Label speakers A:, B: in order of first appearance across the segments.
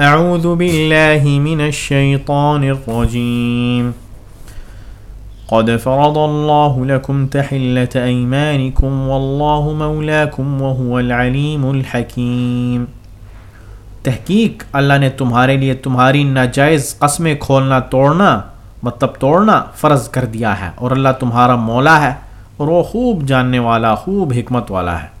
A: اعوذ باللہ من الشیطان الرجیم قد فرض اللہ لکم تحلت ایمانکم واللہ مولاکم وهو العلیم الحکیم تحقیق اللہ نے تمہارے لیے تمہاری ناجائز قسمیں کھولنا توڑنا مطلب توڑنا فرض کر دیا ہے اور اللہ تمہارا مولا ہے اور وہ خوب جاننے والا خوب حکمت والا ہے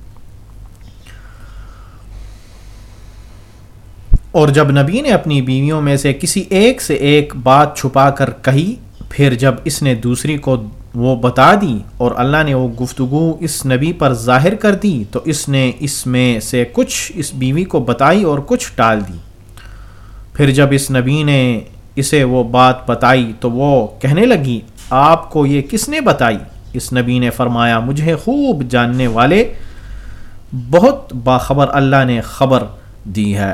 A: اور جب نبی نے اپنی بیویوں میں سے کسی ایک سے ایک بات چھپا کر کہی پھر جب اس نے دوسری کو وہ بتا دی اور اللہ نے وہ گفتگو اس نبی پر ظاہر کر دی تو اس نے اس میں سے کچھ اس بیوی کو بتائی اور کچھ ٹال دی پھر جب اس نبی نے اسے وہ بات بتائی تو وہ کہنے لگی آپ کو یہ کس نے بتائی اس نبی نے فرمایا مجھے خوب جاننے والے بہت باخبر اللہ نے خبر دی ہے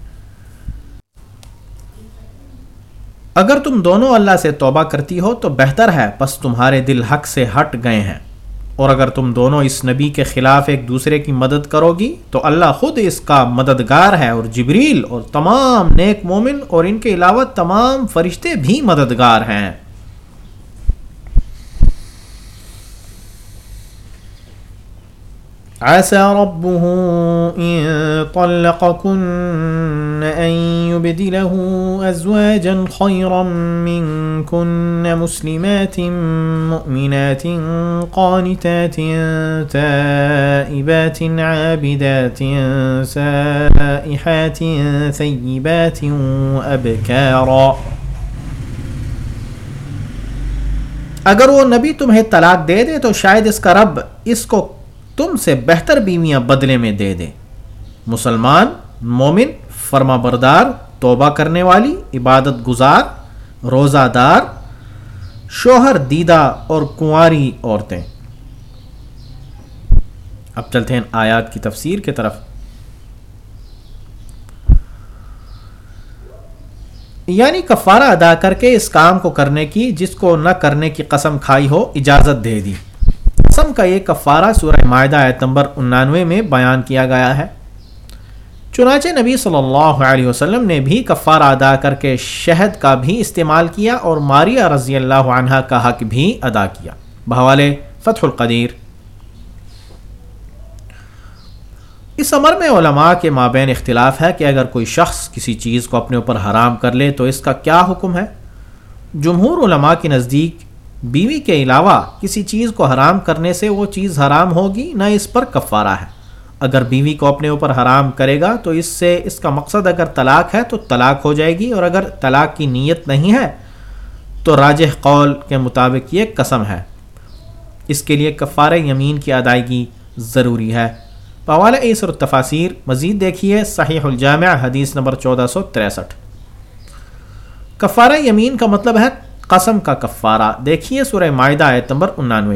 A: اگر تم دونوں اللہ سے توبہ کرتی ہو تو بہتر ہے پس تمہارے دل حق سے ہٹ گئے ہیں اور اگر تم دونوں اس نبی کے خلاف ایک دوسرے کی مدد کرو گی تو اللہ خود اس کا مددگار ہے اور جبریل اور تمام نیک مومن اور ان کے علاوہ تمام فرشتے بھی مددگار ہیں عسى ربه إن طلقكن أن يبدله أزواجا خيرا منكن مسلمات مؤمنات قانتات تائبات عابدات سائحات ثيبات وأبكارا اگر وہ نبی تمہیں طلاق دے دے تو شاید اس کا رب اس کو تم سے بہتر بیویاں بدلے میں دے دے مسلمان مومن فرما بردار توبہ کرنے والی عبادت گزار روزہ دار شوہر دیدہ اور کنواری عورتیں اب چلتے ہیں آیات کی تفسیر کی طرف یعنی کفارہ ادا کر کے اس کام کو کرنے کی جس کو نہ کرنے کی قسم کھائی ہو اجازت دے دی قسم کا یہ کفارہ سورہ معدہ انانوے میں بیان کیا گیا ہے چنانچہ نبی صلی اللہ علیہ وسلم نے بھی کفارہ ادا کر کے شہد کا بھی استعمال کیا اور ماریہ رضی اللہ عنہ کا حق بھی ادا کیا بحوالے فتح القدیر اس عمر میں علماء کے مابین اختلاف ہے کہ اگر کوئی شخص کسی چیز کو اپنے اوپر حرام کر لے تو اس کا کیا حکم ہے جمہور علماء کے نزدیک بیوی کے علاوہ کسی چیز کو حرام کرنے سے وہ چیز حرام ہوگی نہ اس پر کفارہ ہے اگر بیوی کو اپنے اوپر حرام کرے گا تو اس سے اس کا مقصد اگر طلاق ہے تو طلاق ہو جائے گی اور اگر طلاق کی نیت نہیں ہے تو راج قول کے مطابق یہ قسم ہے اس کے لیے کفار یمین کی ادائیگی ضروری ہے پوال اور تفاصیر مزید دیکھیے صحیح الجامع حدیث نمبر چودہ سو تریسٹھ کفارہ یمین کا مطلب ہے قسم کا کفارہ دیکھیے سورہ معاہدہ آیت نمبر انانوے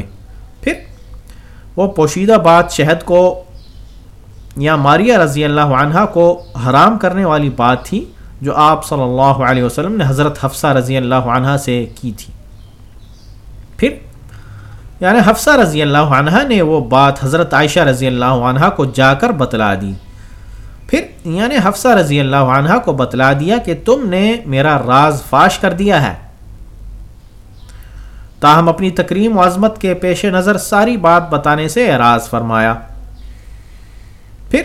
A: پھر وہ پوشیدہ بات شہد کو یا ماریہ رضی اللہ عنہ کو حرام کرنے والی بات تھی جو آپ صلی اللہ علیہ وسلم نے حضرت حفصہ رضی اللہ عنہ سے کی تھی پھر یعنی حفصہ رضی اللہ عنہ نے وہ بات حضرت عائشہ رضی اللہ عنہ کو جا کر بتلا دی پھر یعنی حفصہ رضی اللہ عنہ کو بتلا دیا کہ تم نے میرا راز فاش کر دیا ہے تاہم اپنی تکریم و عظمت کے پیش نظر ساری بات بتانے سے اعراض فرمایا پھر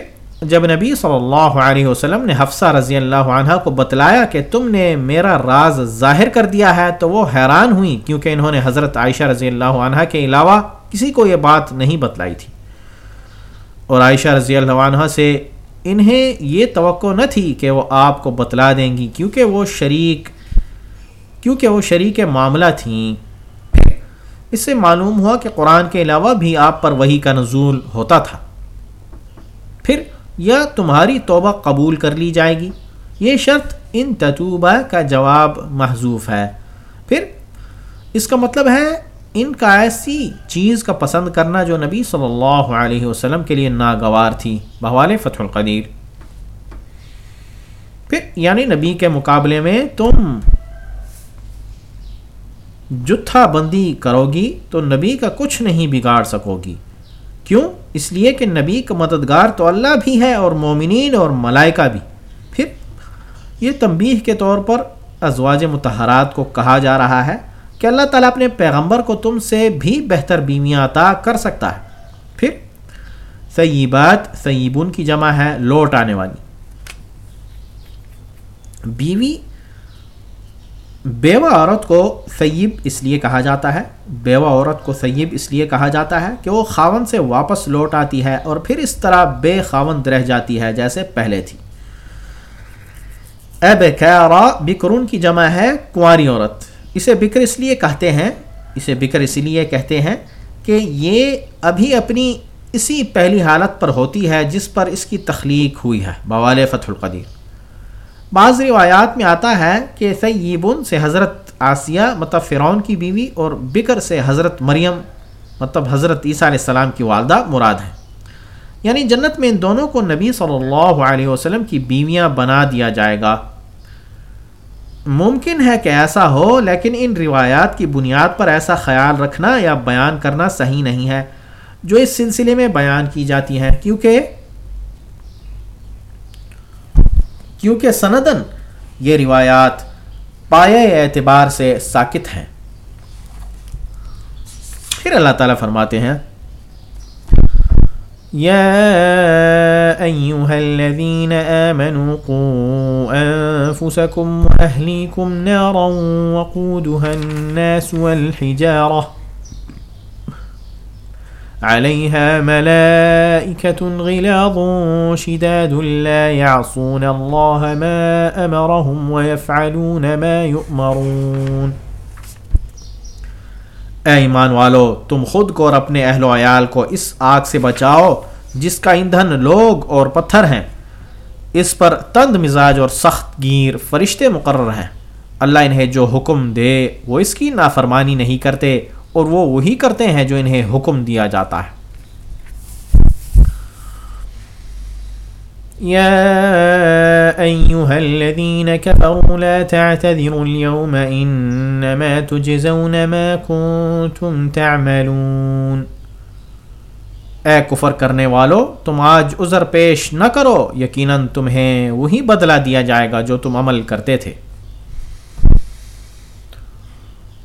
A: جب نبی صلی اللہ علیہ وسلم نے حفصہ رضی اللہ عنہ کو بتلایا کہ تم نے میرا راز ظاہر کر دیا ہے تو وہ حیران ہوئیں کیونکہ انہوں نے حضرت عائشہ رضی اللہ عنہ کے علاوہ کسی کو یہ بات نہیں بتلائی تھی اور عائشہ رضی اللہ عنہ سے انہیں یہ توقع نہ تھی کہ وہ آپ کو بتلا دیں گی کیونکہ وہ شریک کیونکہ وہ شریک معاملہ تھیں اس سے معلوم ہوا کہ قرآن کے علاوہ بھی آپ پر وہی کا نزول ہوتا تھا پھر یا تمہاری توبہ قبول کر لی جائے گی یہ شرط ان تطوبہ کا جواب محضوف ہے پھر اس کا مطلب ہے ان کا ایسی چیز کا پسند کرنا جو نبی صلی اللہ علیہ وسلم کے لیے ناگوار تھی بہوال فتح القدیر پھر یعنی نبی کے مقابلے میں تم جتھا بندی کرو گی تو نبی کا کچھ نہیں بگاڑ سکو گی کیوں اس لیے کہ نبی کا مددگار تو اللہ بھی ہے اور مومنین اور ملائکہ بھی پھر یہ تنبیہ کے طور پر ازواج متحرات کو کہا جا رہا ہے کہ اللہ تعالیٰ اپنے پیغمبر کو تم سے بھی بہتر بیویاں عطا کر سکتا ہے پھر صحیح بات کی جمع ہے لوٹ آنے والی بیوی بیوہ عورت کو سیب اس لیے کہا جاتا ہے بیوہ عورت کو سیب اس لیے کہا جاتا ہے کہ وہ خاون سے واپس لوٹ آتی ہے اور پھر اس طرح بے خاون رہ جاتی ہے جیسے پہلے تھی اے بے خیرا بکرون کی جمع ہے کنواری عورت اسے بکر اس لیے کہتے ہیں اسے بکر اس لیے کہتے ہیں کہ یہ ابھی اپنی اسی پہلی حالت پر ہوتی ہے جس پر اس کی تخلیق ہوئی ہے بوال فتح القدیر بعض روایات میں آتا ہے کہ سیبن سے حضرت آسیہ مطلب فرعون کی بیوی اور بکر سے حضرت مریم مطلب حضرت عیسیٰ علیہ السلام کی والدہ مراد ہے یعنی جنت میں ان دونوں کو نبی صلی اللہ علیہ وسلم کی بیویاں بنا دیا جائے گا ممکن ہے کہ ایسا ہو لیکن ان روایات کی بنیاد پر ایسا خیال رکھنا یا بیان کرنا صحیح نہیں ہے جو اس سلسلے میں بیان کی جاتی ہیں کیونکہ کیونکہ سندن یہ روایات پائے اعتبار سے ساکت ہیں پھر اللہ تعالیٰ فرماتے ہیں يا أيها الذين آمنوا قوا أنفسكم وأهليكم نارا وقودها الناس والحجارة عليها ملائكة غلاظ شداد لا يعصون الله ما ما أمرهم ويفعلون يؤمرون اے ایمان والو تم خود کو اور اپنے اہل و عیال کو اس آگ سے بچاؤ جس کا ایندھن لوگ اور پتھر ہیں اس پر تند مزاج اور سخت گیر فرشتے مقرر ہیں اللہ انہیں جو حکم دے وہ اس کی نافرمانی نہیں کرتے اور وہ وہی کرتے ہیں جو انہیں حکم دیا جاتا ہے يا ايها الذين كفروا لا تعتذروا اليوم انما تجزون ما كنتم تعملون اے کفر کرنے والو تم آج عذر پیش نہ کرو یقیناً تمہیں وہی بدلہ دیا جائے گا جو تم عمل کرتے تھے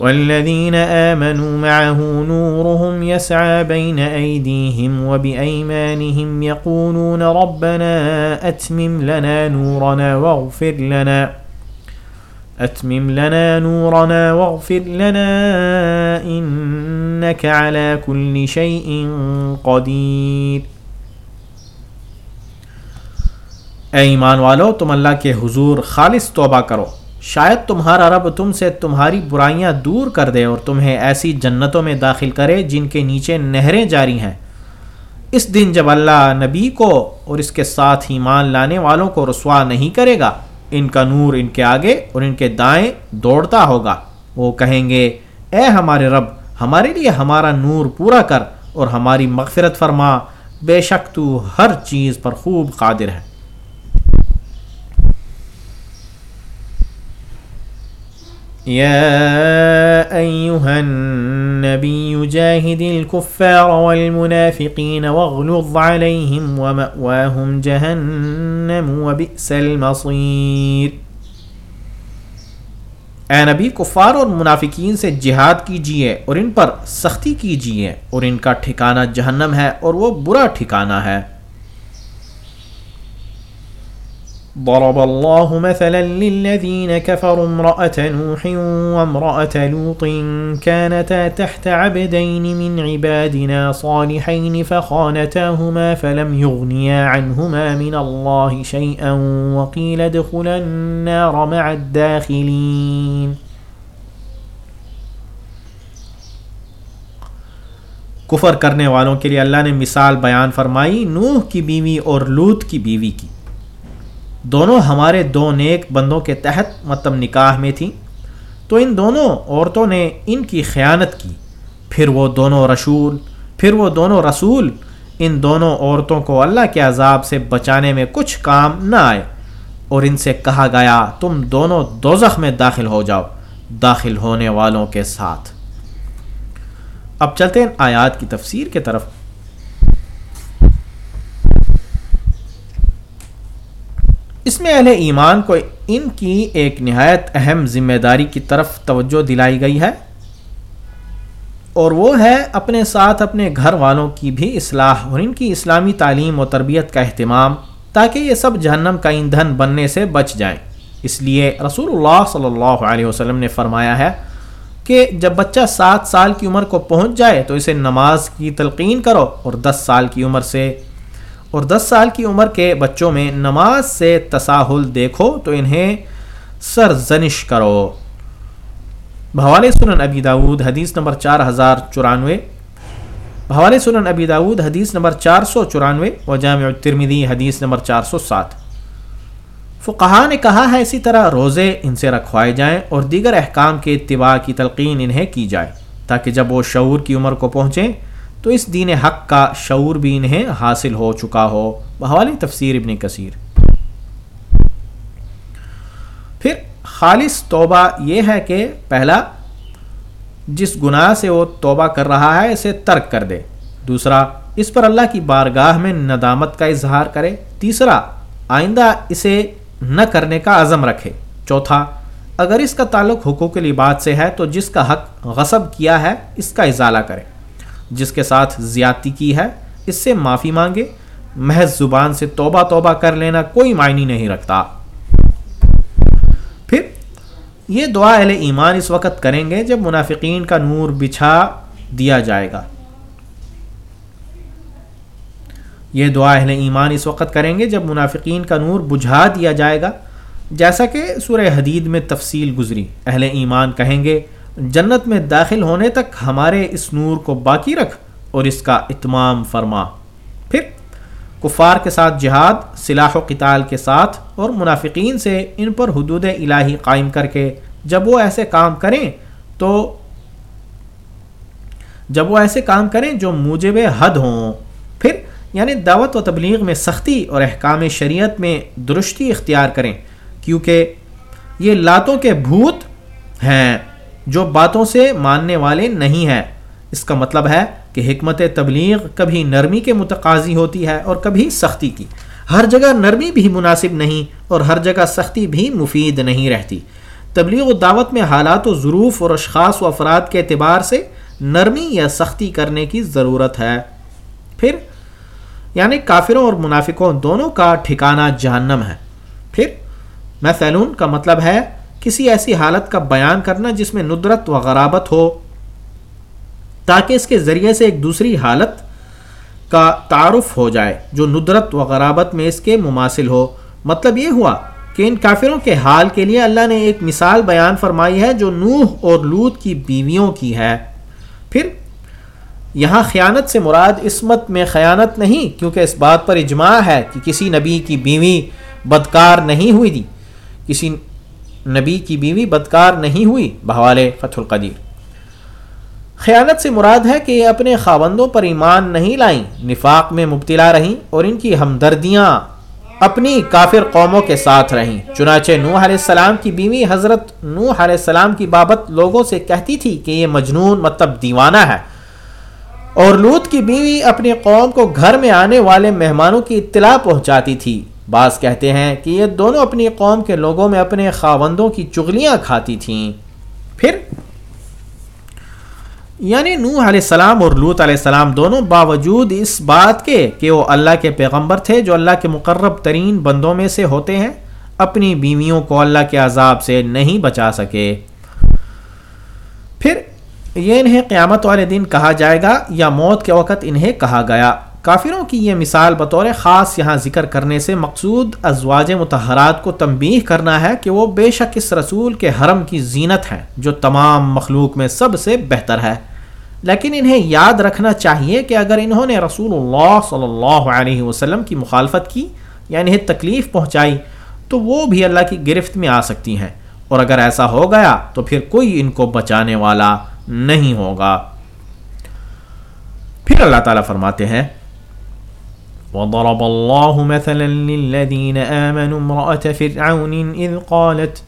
A: والذين آمنوا معه نورهم يسعى بين أيديهم وبأيمانهم يقولون ربنا أتمم لنا نورنا واغفر لنا أتمم لنا نورنا واغفر لنا إنك على كل شيء قدير اے ایمان والو تم اللہ کے حضور خالص توبہ کرو شاید تمہارا رب تم سے تمہاری برائیاں دور کر دے اور تمہیں ایسی جنتوں میں داخل کرے جن کے نیچے نہریں جاری ہیں اس دن جب اللہ نبی کو اور اس کے ساتھ ہی مان لانے والوں کو رسوا نہیں کرے گا ان کا نور ان کے آگے اور ان کے دائیں دوڑتا ہوگا وہ کہیں گے اے ہمارے رب ہمارے لیے ہمارا نور پورا کر اور ہماری مغفرت فرما بے شک تو ہر چیز پر خوب قادر ہے يا أيها النبي جاهد الكفار والمنافقين واغلظ عليهم ومأواهم جهنم وبئس المصير اے نبی کفار اور منافقین سے جہاد کیجئے اور ان پر سختی کیجئے اور ان کا ٹھکانہ جہنم ہے اور وہ برا ٹھکانہ ہے ضرب الله مثلا للذين كفروا امرأة نوح وامرأة لوط كانتا تحت عبدين من عبادنا صالحين فخانتاهما فلم يغنيا عنهما من الله شيئا وقيل دخل النار مع الداخلين کفر کرنے والوں کے لیے اللہ نے مثال بیان فرمائی نوح کی بیوی اور لوت کی بیوی کی دونوں ہمارے دو نیک بندوں کے تحت متم نکاح میں تھیں تو ان دونوں عورتوں نے ان کی خیانت کی پھر وہ دونوں رسول پھر وہ دونوں رسول ان دونوں عورتوں کو اللہ کے عذاب سے بچانے میں کچھ کام نہ آئے اور ان سے کہا گیا تم دونوں دوزخ میں داخل ہو جاؤ داخل ہونے والوں کے ساتھ اب چلتے ہیں آیات کی تفسیر کے طرف اس میں اہل ایمان کو ان کی ایک نہایت اہم ذمہ داری کی طرف توجہ دلائی گئی ہے اور وہ ہے اپنے ساتھ اپنے گھر والوں کی بھی اصلاح اور ان کی اسلامی تعلیم و تربیت کا اہتمام تاکہ یہ سب جہنم کا ایندھن بننے سے بچ جائیں اس لیے رسول اللہ صلی اللہ علیہ وسلم نے فرمایا ہے کہ جب بچہ سات سال کی عمر کو پہنچ جائے تو اسے نماز کی تلقین کرو اور دس سال کی عمر سے اور دس سال کی عمر کے بچوں میں نماز سے تساہل دیکھو تو انہیں سرزنش کرو بھوال سنن ابی داود حدیث نمبر چار ہزار چورانوے بھوال سنن ابی داود حدیث نمبر چار سو چورانوے و جامع ترمیدی حدیث نمبر چار سو سات فقہ نے کہا ہے اسی طرح روزے ان سے رکھوائے جائیں اور دیگر احکام کے اتباع کی تلقین انہیں کی جائے تاکہ جب وہ شعور کی عمر کو پہنچیں تو اس دین حق کا شعور بھی انہیں حاصل ہو چکا ہو بحوالی تفسیر ابن کثیر پھر خالص توبہ یہ ہے کہ پہلا جس گناہ سے وہ توبہ کر رہا ہے اسے ترک کر دے دوسرا اس پر اللہ کی بارگاہ میں ندامت کا اظہار کرے تیسرا آئندہ اسے نہ کرنے کا عزم رکھے چوتھا اگر اس کا تعلق حقوق لباس سے ہے تو جس کا حق غصب کیا ہے اس کا ازالہ کرے جس کے ساتھ زیادتی کی ہے اس سے معافی مانگے محض زبان سے توبہ توبہ کر لینا کوئی معنی نہیں رکھتا پھر یہ دعا اہل ایمان اس وقت کریں گے جب منافقین کا نور بچھا دیا جائے گا یہ دعا اہل ایمان اس وقت کریں گے جب منافقین کا نور بجھا دیا جائے گا جیسا کہ سورہ حدید میں تفصیل گزری اہل ایمان کہیں گے جنت میں داخل ہونے تک ہمارے اس نور کو باقی رکھ اور اس کا اتمام فرما پھر کفار کے ساتھ جہاد سلاح و قتال کے ساتھ اور منافقین سے ان پر حدود الہی قائم کر کے جب وہ ایسے کام کریں تو جب وہ ایسے کام کریں جو موجب حد ہوں پھر یعنی دعوت و تبلیغ میں سختی اور احکام شریعت میں درستی اختیار کریں کیونکہ یہ لاتوں کے بھوت ہیں جو باتوں سے ماننے والے نہیں ہیں اس کا مطلب ہے کہ حکمت تبلیغ کبھی نرمی کے متقاضی ہوتی ہے اور کبھی سختی کی ہر جگہ نرمی بھی مناسب نہیں اور ہر جگہ سختی بھی مفید نہیں رہتی تبلیغ و دعوت میں حالات و ظروف اور اشخاص و افراد کے اعتبار سے نرمی یا سختی کرنے کی ضرورت ہے پھر یعنی کافروں اور منافقوں دونوں کا ٹھکانہ جہنم ہے پھر میں کا مطلب ہے کسی ایسی حالت کا بیان کرنا جس میں ندرت و غرابت ہو تاکہ اس کے ذریعے سے ایک دوسری حالت کا تعارف ہو جائے جو ندرت و غرابت میں اس کے مماثل ہو مطلب یہ ہوا کہ ان کافروں کے حال کے لیے اللہ نے ایک مثال بیان فرمائی ہے جو نوح اور لوت کی بیویوں کی ہے پھر یہاں خیانت سے مراد عصمت میں خیانت نہیں کیونکہ اس بات پر اجماع ہے کہ کسی نبی کی بیوی بدکار نہیں ہوئی تھی کسی نبی کی بیوی بدکار نہیں ہوئی بہوال فتح القدیر خیانت سے مراد ہے کہ یہ اپنے خاوندوں پر ایمان نہیں لائیں نفاق میں مبتلا رہیں اور ان کی ہمدردیاں اپنی کافر قوموں کے ساتھ رہیں چنانچہ نوح علیہ السلام کی بیوی حضرت نوح علیہ السلام کی بابت لوگوں سے کہتی تھی کہ یہ مجنون مطلب دیوانہ ہے اور لوت کی بیوی اپنی قوم کو گھر میں آنے والے مہمانوں کی اطلاع پہنچاتی تھی بعض کہتے ہیں کہ یہ دونوں اپنی قوم کے لوگوں میں اپنے خاوندوں کی چغلیاں کھاتی تھیں پھر یعنی نوح علیہ السلام اور لوت علیہ السلام دونوں باوجود اس بات کے کہ وہ اللہ کے پیغمبر تھے جو اللہ کے مقرب ترین بندوں میں سے ہوتے ہیں اپنی بیویوں کو اللہ کے عذاب سے نہیں بچا سکے پھر یہ انہیں قیامت والے دن کہا جائے گا یا موت کے وقت انہیں کہا گیا کافروں کی یہ مثال بطور خاص یہاں ذکر کرنے سے مقصود ازواج متحرات کو تنبیہ کرنا ہے کہ وہ بے شک اس رسول کے حرم کی زینت ہیں جو تمام مخلوق میں سب سے بہتر ہے لیکن انہیں یاد رکھنا چاہیے کہ اگر انہوں نے رسول اللہ صلی اللہ علیہ وسلم کی مخالفت کی یا یعنی انہیں تکلیف پہنچائی تو وہ بھی اللہ کی گرفت میں آ سکتی ہیں اور اگر ایسا ہو گیا تو پھر کوئی ان کو بچانے والا نہیں ہوگا پھر اللہ تعالیٰ فرماتے ہیں وضرب الله مثلا للذين آمنوا امرأة فرعون إذ قالت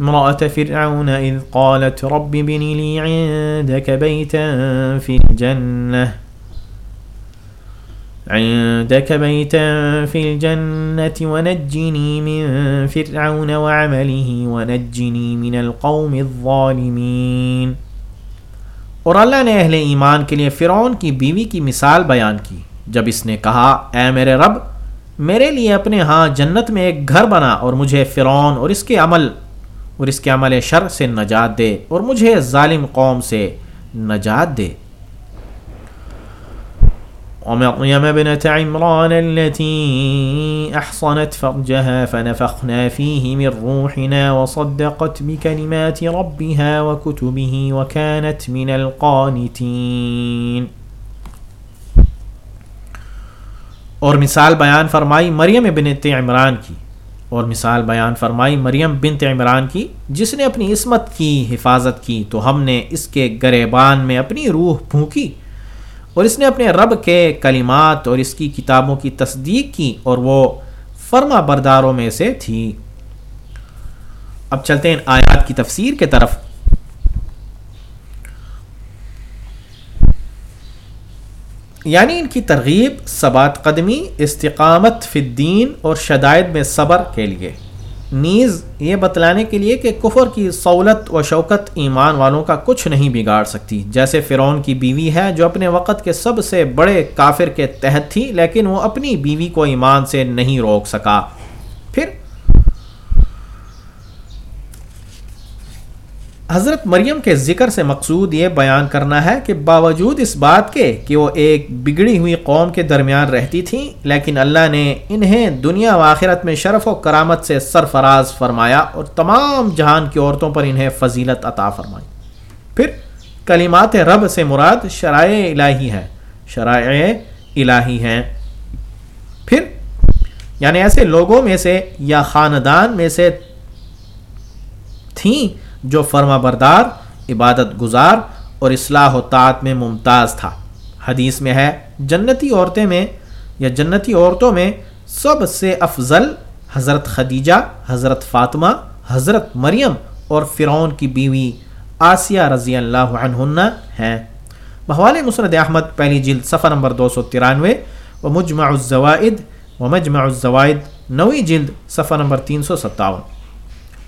A: امرأة فرعون إذ قالت رب بن لي عندك بيتا في الجنة عندك بيتا في الجنة ونجني من فرعون وعمله ونجني من القوم الظالمين اور اللہ نے اہل ایمان کے لیے فرعون کی بیوی کی مثال بیان کی جب اس نے کہا اے میرے رب میرے لیے اپنے ہاں جنت میں ایک گھر بنا اور مجھے فرعون اور اس کے عمل اور اس کے عمل شر سے نجات دے اور مجھے ظالم قوم سے نجات دے ومريم ابنت عمران التي أحصنت فرجها فنفخنا فيه من روحنا وصدقت بكلمات ربها وكتبه وكانت من القانتين اور مثال بیان فرمائی مریم بن عمران کی اور مثال بیان فرمائی مریم بن عمران کی جس نے اپنی عصمت کی حفاظت کی تو ہم نے اس کے گریبان میں اپنی روح پھونکی اور اس نے اپنے رب کے کلمات اور اس کی کتابوں کی تصدیق کی اور وہ فرما برداروں میں سے تھی اب چلتے ہیں آیات کی تفسیر کے طرف یعنی ان کی ترغیب ثبات قدمی استقامت فی الدین اور شدائد میں صبر کے لیے نیز یہ بتلانے کے لیے کہ کفر کی سہولت و شوکت ایمان والوں کا کچھ نہیں بگاڑ سکتی جیسے فرعون کی بیوی ہے جو اپنے وقت کے سب سے بڑے کافر کے تحت تھی لیکن وہ اپنی بیوی کو ایمان سے نہیں روک سکا حضرت مریم کے ذکر سے مقصود یہ بیان کرنا ہے کہ باوجود اس بات کے کہ وہ ایک بگڑی ہوئی قوم کے درمیان رہتی تھیں لیکن اللہ نے انہیں دنیا و آخرت میں شرف و کرامت سے سرفراز فرمایا اور تمام جہان کی عورتوں پر انہیں فضیلت عطا فرمائی پھر کلمات رب سے مراد شرائع الہی ہیں شرائع الہی ہیں پھر یعنی ایسے لوگوں میں سے یا خاندان میں سے تھیں جو فرما بردار عبادت گزار اور اصلاح و طاعت میں ممتاز تھا حدیث میں ہے جنتی عورتیں میں یا جنتی عورتوں میں سب سے افضل حضرت خدیجہ حضرت فاطمہ حضرت مریم اور فرعون کی بیوی آسیہ رضی اللہ عنہ ہیں بحوال مسرد احمد پہلی جلد صفحہ نمبر دو سو ترانوے و مجمع الزوائد و مجمع الزوائد نویں جلد صفحہ نمبر تین سو ستاون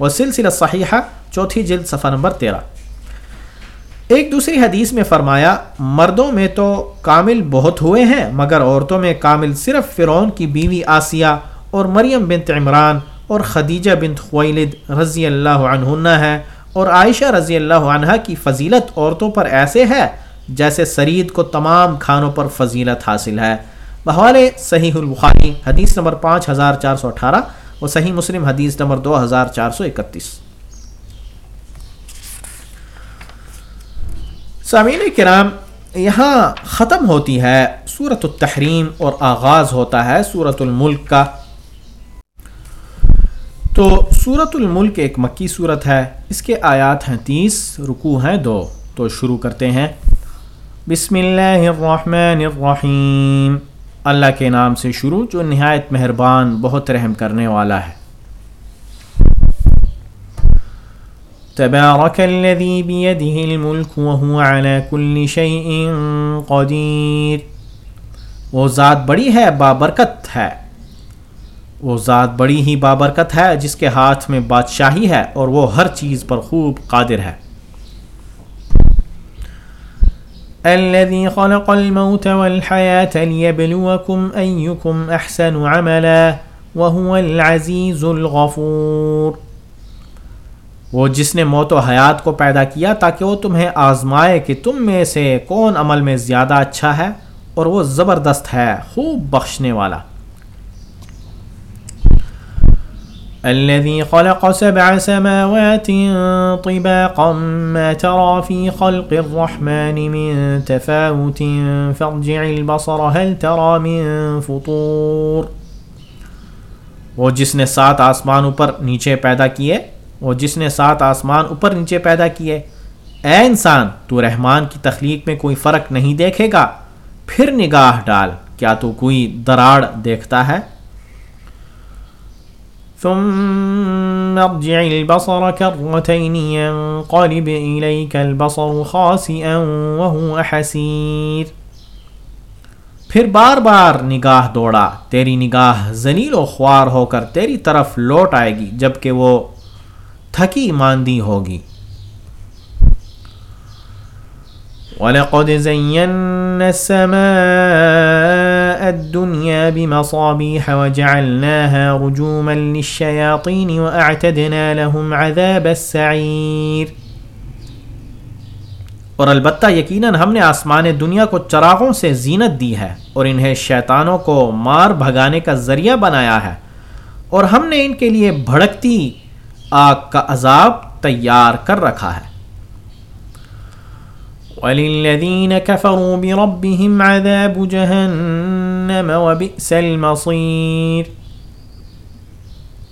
A: و سلسلہ صحیحہ چوتھی جلد صفحہ نمبر تیرہ ایک دوسری حدیث میں فرمایا مردوں میں تو کامل بہت ہوئے ہیں مگر عورتوں میں کامل صرف فرعون کی بیوی آسیہ اور مریم بنت عمران اور خدیجہ بنت خویلد رضی اللہ عنہ ہے اور عائشہ رضی اللہ عنہ کی فضیلت عورتوں پر ایسے ہے جیسے سرید کو تمام کھانوں پر فضیلت حاصل ہے بحال صحیح البخاری حدیث نمبر پانچ ہزار چار سو اٹھارہ اور صحیح مسلم حدیث نمبر دو ہزار چار سو اکتیس سامعین کرام یہاں ختم ہوتی ہے صورت التحریم اور آغاز ہوتا ہے صورت الملک کا تو صورت الملک ایک مکی صورت ہے اس کے آیات ہیں تیس رکوع ہیں دو تو شروع کرتے ہیں بسم اللہ الرحمن الرحیم اللہ کے نام سے شروع جو نہایت مہربان بہت رحم کرنے والا ہے تبارك الذي بيده الملك وهو على كل شيء قدير وہ ذات بڑی ہے بابرکت ہے وہ ذات بڑی ہی بابرکت ہے جس کے ہاتھ میں بادشاہی ہے اور وہ ہر چیز پر خوب قادر ہے الذي خلق الموت والحياة ليبلوكم أيكم أحسن عملا وهو العزيز الغفور وہ جس نے موت و حیات کو پیدا کیا تاکہ وہ تمہیں آزمائے کہ تم میں سے کون عمل میں زیادہ اچھا ہے اور وہ زبردست ہے خوب بخشنے والا وہ جس نے سات آسمانوں پر نیچے پیدا کیے جس نے سات آسمان اوپر نیچے پیدا کیے اے انسان تو رحمان کی تخلیق میں کوئی فرق نہیں دیکھے گا پھر نگاہ ڈال کیا تو کوئی دراڑ دیکھتا ہے ثم ارجع البصر البصر خاسئا پھر بار بار نگاہ دوڑا تیری نگاہ زلیل و خوار ہو کر تیری طرف لوٹ آئے گی جبکہ وہ تھکی ماندی ہوگی وَلَقَدْ زَيَّنَّا السَّمَاءَ الدُّنْيَا بِمَصَابِيحَ وَجَعَلْنَاهَا رُجُومًا لِلشَّيَاطِينِ وَأَعْتَدْنَا لَهُمْ عَذَابَ السَّعِيرِ اور البتہ یقیناً ہم نے آسمان دنیا کو چراغوں سے زینت دی ہے اور انہیں شیطانوں کو مار بھگانے کا ذریعہ بنایا ہے اور ہم نے ان کے لیے بھڑکتی آگ کا عذاب تیار کر رکھا ہے وَلِلَّذِينَ كَفَرُوا بِرَبِّهِمْ عَذَابُ جَهَنَّمَ وَبِئْسَ الْمَصِيرِ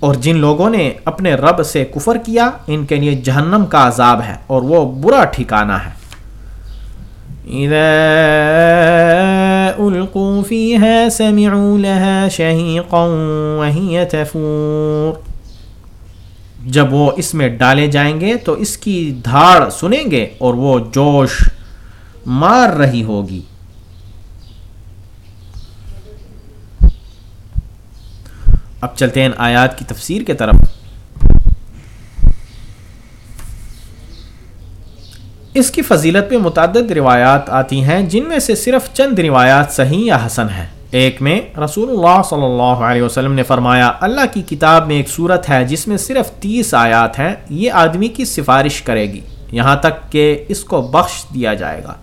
A: اور جن لوگوں نے اپنے رب سے کفر کیا ان کے لیے جہنم کا عذاب ہے اور وہ برا ٹھکانہ ہے اِذَا أُلْقُوا فِيهَا سَمِعُوا لَهَا شَهِيقًا وَهِيَ تَفُورِ جب وہ اس میں ڈالے جائیں گے تو اس کی دھاڑ سنیں گے اور وہ جوش مار رہی ہوگی اب چلتے ہیں آیات کی تفسیر کے طرف اس کی فضیلت پہ متعدد روایات آتی ہیں جن میں سے صرف چند روایات صحیح یا حسن ہیں ایک میں رسول اللہ صلی اللہ علیہ وسلم نے فرمایا اللہ کی کتاب میں ایک صورت ہے جس میں صرف تیس آیات ہیں یہ آدمی کی سفارش کرے گی یہاں تک کہ اس کو بخش دیا جائے گا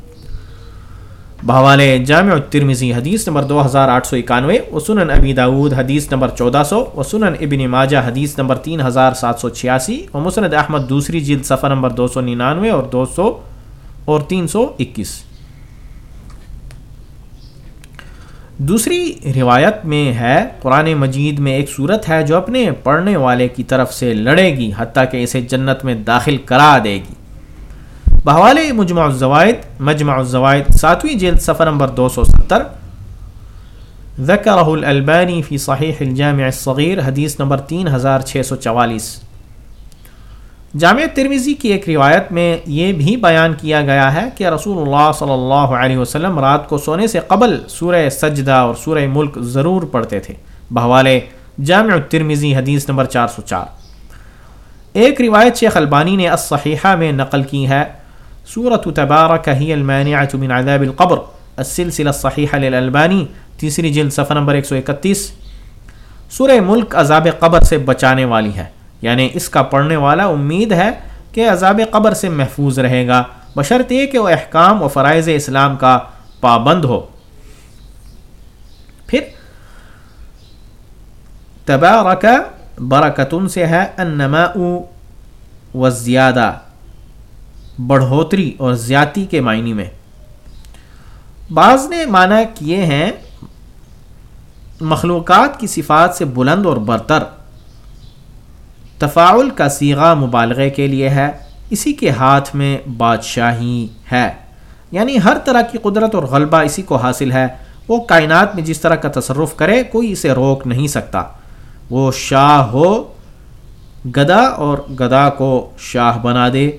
A: بہوال جامع ترمزی حدیث نمبر دو ہزار آٹھ سو اکانوے وسنن ابی داود حدیث نمبر چودہ سو وسنن ابن ماجہ حدیث نمبر تین ہزار سات سو چھیاسی اور مسند احمد دوسری جلد صفحہ نمبر دو سو ننانوے اور دو سو اور تین سو اکیس دوسری روایت میں ہے قرآن مجید میں ایک صورت ہے جو اپنے پڑھنے والے کی طرف سے لڑے گی حتیٰ کہ اسے جنت میں داخل کرا دے گی بہوال مجمع الزوائد مجمع الزوائد ساتویں جیل سفر نمبر دو سو ستر ذکرہ الالبانی فی صحیح الجامع الصغیر حدیث نمبر تین ہزار چھ سو چوالیس جامع ترمیزی کی ایک روایت میں یہ بھی بیان کیا گیا ہے کہ رسول اللہ صلی اللہ علیہ وسلم رات کو سونے سے قبل سورہ سجدہ اور سورہ ملک ضرور پڑھتے تھے بہوالے جامع ترمیزی حدیث نمبر چار سو چار ایک روایت شیخ البانی نے الصحیحہ میں نقل کی ہے سورت من عذاب القبر السلسلہ الصحیحہ للالبانی تیسری جلد صفحہ نمبر ایک سو اکتیس ملک عذاب قبر سے بچانے والی ہے یعنی اس کا پڑھنے والا امید ہے کہ عذاب قبر سے محفوظ رہے گا بشرط یہ کہ وہ احکام و فرائض اسلام کا پابند ہو پھر تبارک برکتن سے ہے انما او و زیادہ بڑھوتری اور زیادتی کے معنی میں بعض نے معنی کیے ہیں مخلوقات کی صفات سے بلند اور برتر تفاعل کا سیغا مبالغے کے لیے ہے اسی کے ہاتھ میں بادشاہی ہے یعنی ہر طرح کی قدرت اور غلبہ اسی کو حاصل ہے وہ کائنات میں جس طرح کا تصرف کرے کوئی اسے روک نہیں سکتا وہ شاہ ہو گدا اور گدا کو شاہ بنا دے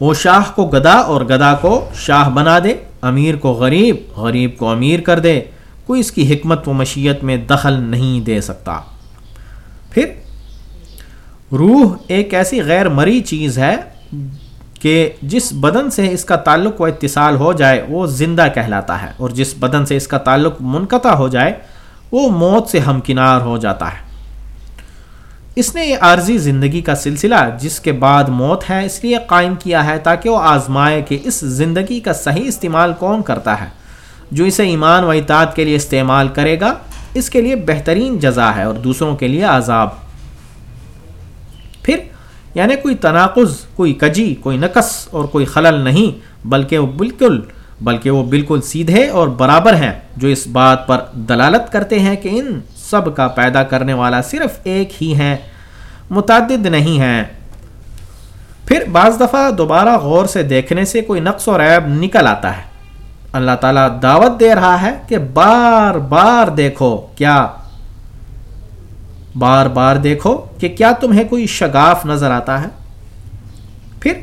A: وہ شاہ کو گدا اور گدا کو شاہ بنا دے امیر کو غریب غریب کو امیر کر دے کوئی اس کی حکمت و مشیت میں دخل نہیں دے سکتا پھر روح ایک ایسی غیر مری چیز ہے کہ جس بدن سے اس کا تعلق و اتصال ہو جائے وہ زندہ کہلاتا ہے اور جس بدن سے اس کا تعلق منقطع ہو جائے وہ موت سے ہمکنار ہو جاتا ہے اس نے یہ عارضی زندگی کا سلسلہ جس کے بعد موت ہے اس لیے قائم کیا ہے تاکہ وہ آزمائے کہ اس زندگی کا صحیح استعمال کون کرتا ہے جو اسے ایمان و اطاعت کے لیے استعمال کرے گا اس کے لیے بہترین جزا ہے اور دوسروں کے لیے عذاب پھر یعنی کوئی تناقض کوئی کجی کوئی نقص اور کوئی خلل نہیں بلکہ وہ بالکل بلکہ وہ بالکل سیدھے اور برابر ہیں جو اس بات پر دلالت کرتے ہیں کہ ان سب کا پیدا کرنے والا صرف ایک ہی ہیں متعدد نہیں ہیں پھر بعض دفعہ دوبارہ غور سے دیکھنے سے کوئی نقص اور عیب نکل آتا ہے اللہ تعالیٰ دعوت دے رہا ہے کہ بار بار دیکھو کیا بار بار دیکھو کہ کیا تمہیں کوئی شگاف نظر آتا ہے پھر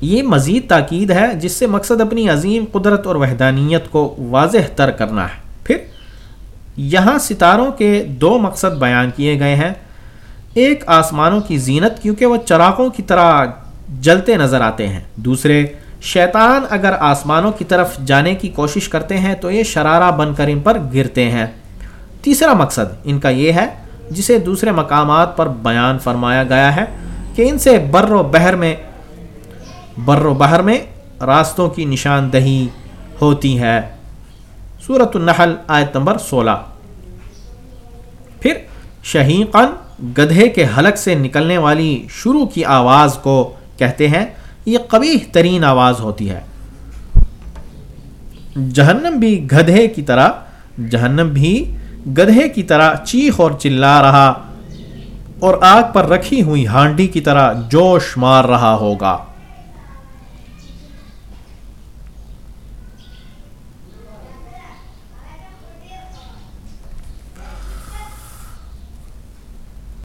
A: یہ مزید تاکید ہے جس سے مقصد اپنی عظیم قدرت اور وحدانیت کو واضح تر کرنا ہے پھر یہاں ستاروں کے دو مقصد بیان کیے گئے ہیں ایک آسمانوں کی زینت کیونکہ وہ چراغوں کی طرح جلتے نظر آتے ہیں دوسرے شیطان اگر آسمانوں کی طرف جانے کی کوشش کرتے ہیں تو یہ شرارہ بن کر ان پر گرتے ہیں تیسرا مقصد ان کا یہ ہے جسے دوسرے مقامات پر بیان فرمایا گیا ہے کہ ان سے بر و بحر میں بر و بحر میں راستوں کی نشاندہی ہوتی ہے صورت النحل آیت نمبر سولہ پھر شہین گدھے کے حلق سے نکلنے والی شروع کی آواز کو کہتے ہیں یہ قبی ترین آواز ہوتی ہے جہنم بھی گدھے کی طرح جہنم بھی گدھے کی طرح چیخ اور چلا رہا اور آگ پر رکھی ہوئی ہانڈی کی طرح جوش مار رہا ہوگا